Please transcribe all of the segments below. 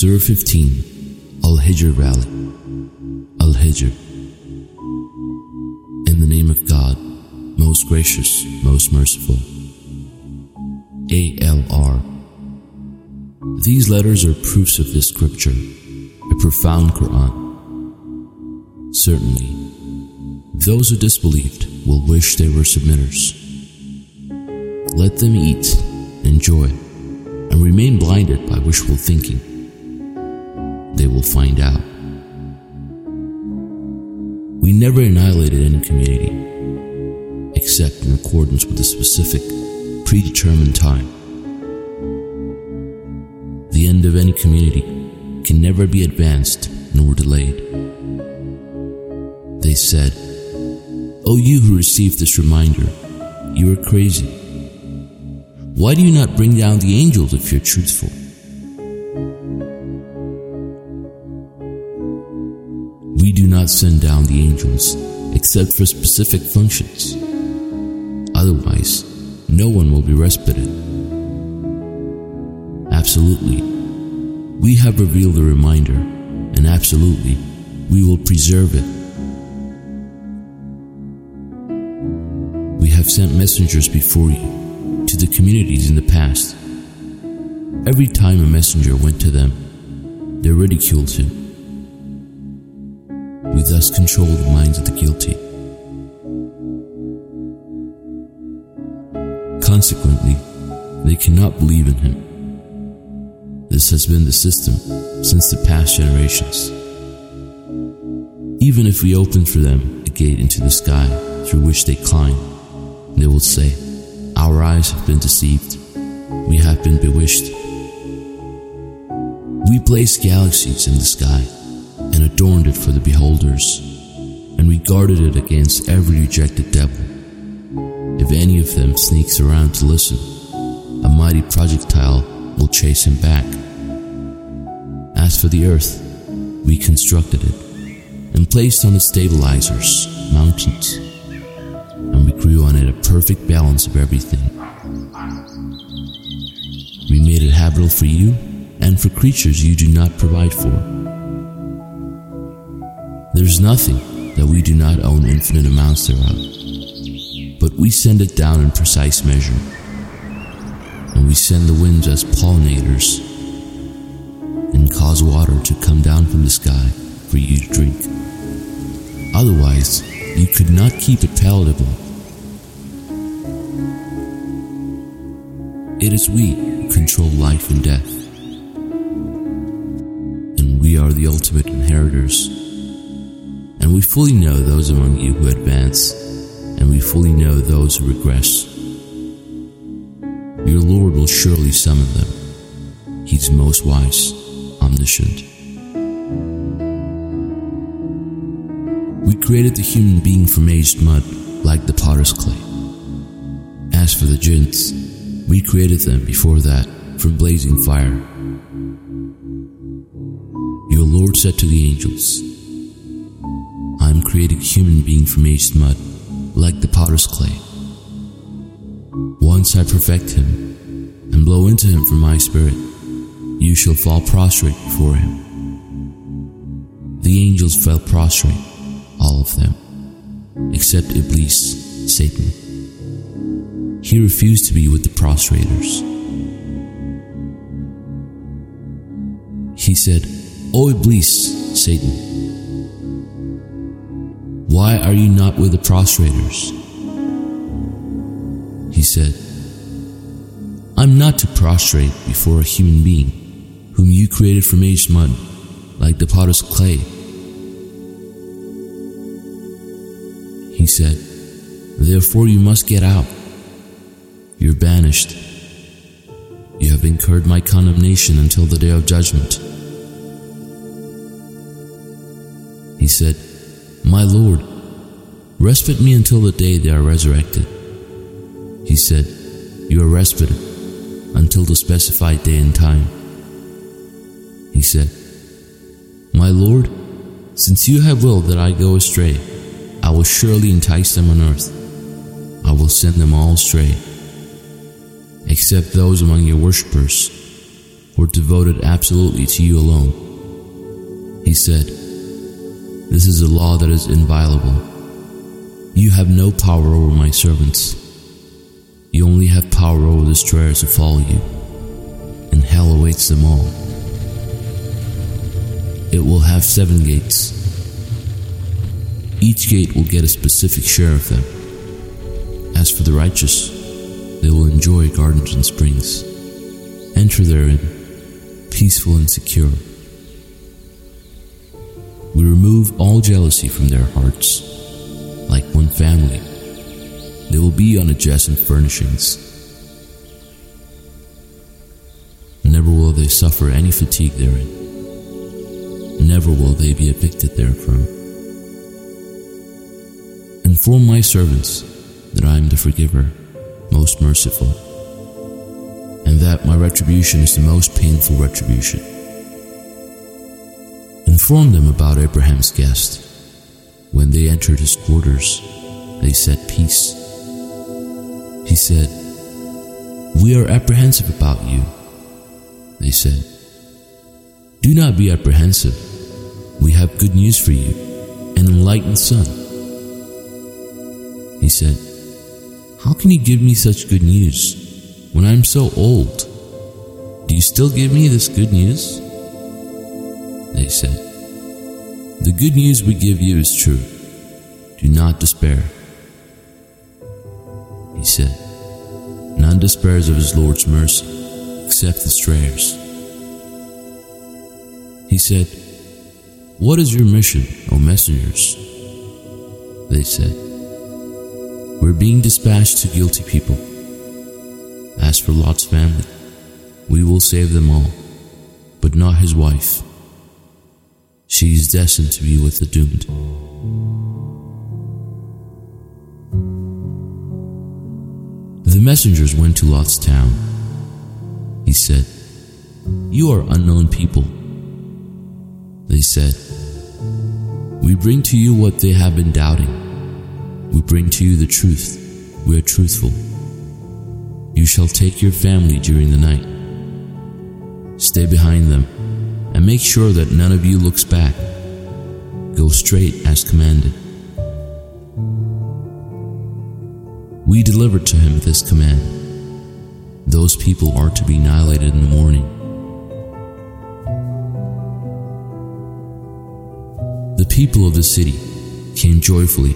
Surah 15 Al Hijr Valley Al Hijr In the name of God, most gracious, most merciful. ALR These letters are proofs of this scripture, a profound Quran. Certainly, those who disbelieved will wish they were submitters. Let them eat, enjoy, and remain blinded by wishful thinking they will find out. We never annihilated any community, except in accordance with a specific, predetermined time. The end of any community can never be advanced nor delayed. They said, O you who received this reminder, you are crazy. Why do you not bring down the angels if you're truthful? We do not send down the angels except for specific functions. Otherwise, no one will be respited. Absolutely, we have revealed the reminder, and absolutely, we will preserve it. Have sent messengers before you to the communities in the past. Every time a messenger went to them, they ridiculed him we thus control the minds of the guilty. Consequently, they cannot believe in him. This has been the system since the past generations. Even if we open for them a gate into the sky through which they climb, they will say, Our eyes have been deceived. We have been bewitched. We placed galaxies in the sky and adorned it for the beholders, and we guarded it against every rejected devil. If any of them sneaks around to listen, a mighty projectile will chase him back. As for the earth, we constructed it and placed on its stabilizers mountains, grew on it a perfect balance of everything. We made it habitable for you and for creatures you do not provide for. There's nothing that we do not own infinite amounts thereof but we send it down in precise measure. And we send the winds as pollinators and cause water to come down from the sky for you to drink. Otherwise, you could not keep it palatable. It is we who control life and death. And we are the ultimate inheritors. And we fully know those among you who advance and we fully know those who regress. Your Lord will surely summon them. He's most wise, omniscient. We created the human being from aged mud, like the potter's clay. As for the jinns, we created them before that from blazing fire. Your Lord said to the angels, I am creating human being from aged mud like the potter's clay. Once I perfect him and blow into him from my spirit, you shall fall prostrate before him. The angels fell prostrate, all of them, except Iblis, Satan. He refused to be with the prostrators. He said, O Iblis, Satan, why are you not with the prostrators? He said, I'm not to prostrate before a human being whom you created from aged mud, like the potter's clay. He said, Therefore you must get out. You're banished. You have incurred my condemnation until the day of judgment. He said, My Lord, respite me until the day they are resurrected. He said, You are respited until the specified day and time. He said, My Lord, since you have willed that I go astray, I will surely entice them on earth. I will send them all astray, except those among your worshippers who are devoted absolutely to you alone. He said, This is a law that is inviolable. You have no power over my servants. You only have power over the strayers who follow you, and hell awaits them all. It will have seven gates. Each gate will get a specific share of them. As for the righteous, they will enjoy gardens and springs. Enter therein, peaceful and secure. We remove all jealousy from their hearts, like one family. They will be on adjacent furnishings. Never will they suffer any fatigue therein. Never will they be evicted therefrom. Inform my servants that I am the forgiver, most merciful, and that my retribution is the most painful retribution. Inform them about Abraham's guest. When they entered his quarters, they said peace. He said, We are apprehensive about you. They said, Do not be apprehensive. We have good news for you, an enlightened son. He said, How can you give me such good news when I am so old? Do you still give me this good news? They said, The good news we give you is true. Do not despair. He said, None despairs of his Lord's mercy except the strayers. He said, What is your mission, O messengers? They said, We're being dispatched to guilty people. As for Lot's family, we will save them all, but not his wife. She is destined to be with the doomed. The messengers went to Lot's town. He said, You are unknown people. They said, We bring to you what they have been doubting. We bring to you the truth. We are truthful. You shall take your family during the night. Stay behind them and make sure that none of you looks back. Go straight as commanded. We delivered to him this command. Those people are to be annihilated in the morning. The people of the city came joyfully.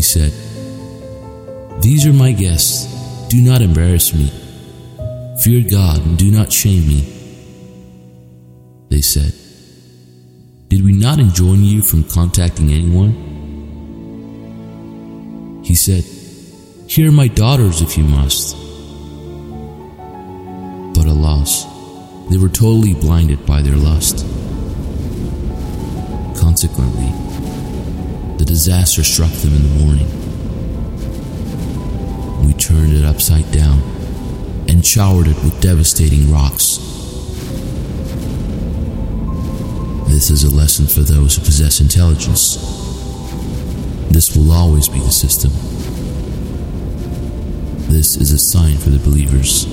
He said, These are my guests. Do not embarrass me. Fear God and do not shame me. They said, Did we not enjoin you from contacting anyone? He said, Here are my daughters if you must. But alas, they were totally blinded by their lust. Consequently, the disaster struck them in the morning. We turned it upside down and showered it with devastating rocks. This is a lesson for those who possess intelligence. This will always be the system. This is a sign for the believers.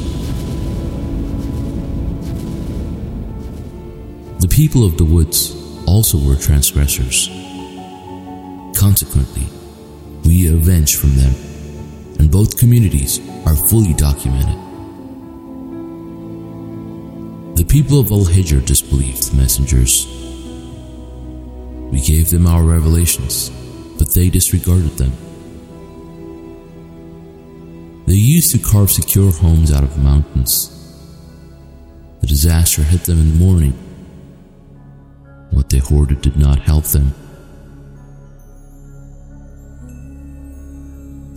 The people of the woods also were transgressors. Consequently, we avenge from them, and both communities are fully documented. The people of Al Hijr disbelieved the messengers. We gave them our revelations, but they disregarded them. They used to carve secure homes out of mountains. The disaster hit them in the morning. What they hoarded did not help them.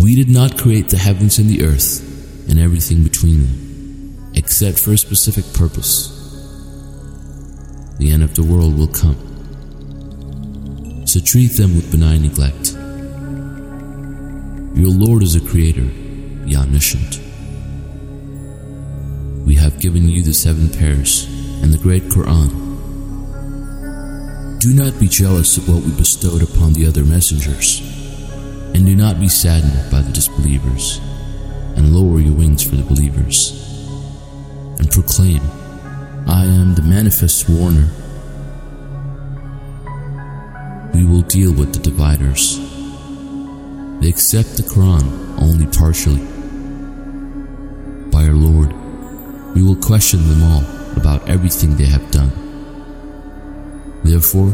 We did not create the heavens and the earth and everything between them, except for a specific purpose. The end of the world will come. So treat them with benign neglect. Your Lord is a creator, the omniscient. We have given you the seven pairs and the great Quran. Do not be jealous of what we bestowed upon the other messengers, and do not be saddened by the disbelievers, and lower your wings for the believers, and proclaim, I am the manifest warner. We will deal with the dividers. They accept the Quran only partially. By our Lord, we will question them all about everything they have done. Therefore,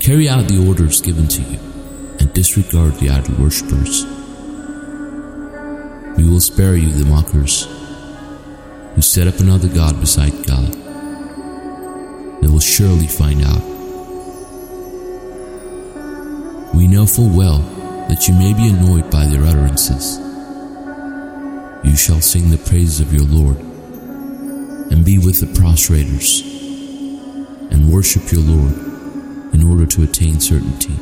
carry out the orders given to you and disregard the idol worshippers. We will spare you the mockers who set up another God beside God. They will surely find out. We know full well that you may be annoyed by their utterances. You shall sing the praises of your Lord and be with the prostrators and worship your Lord in order to attain certainty.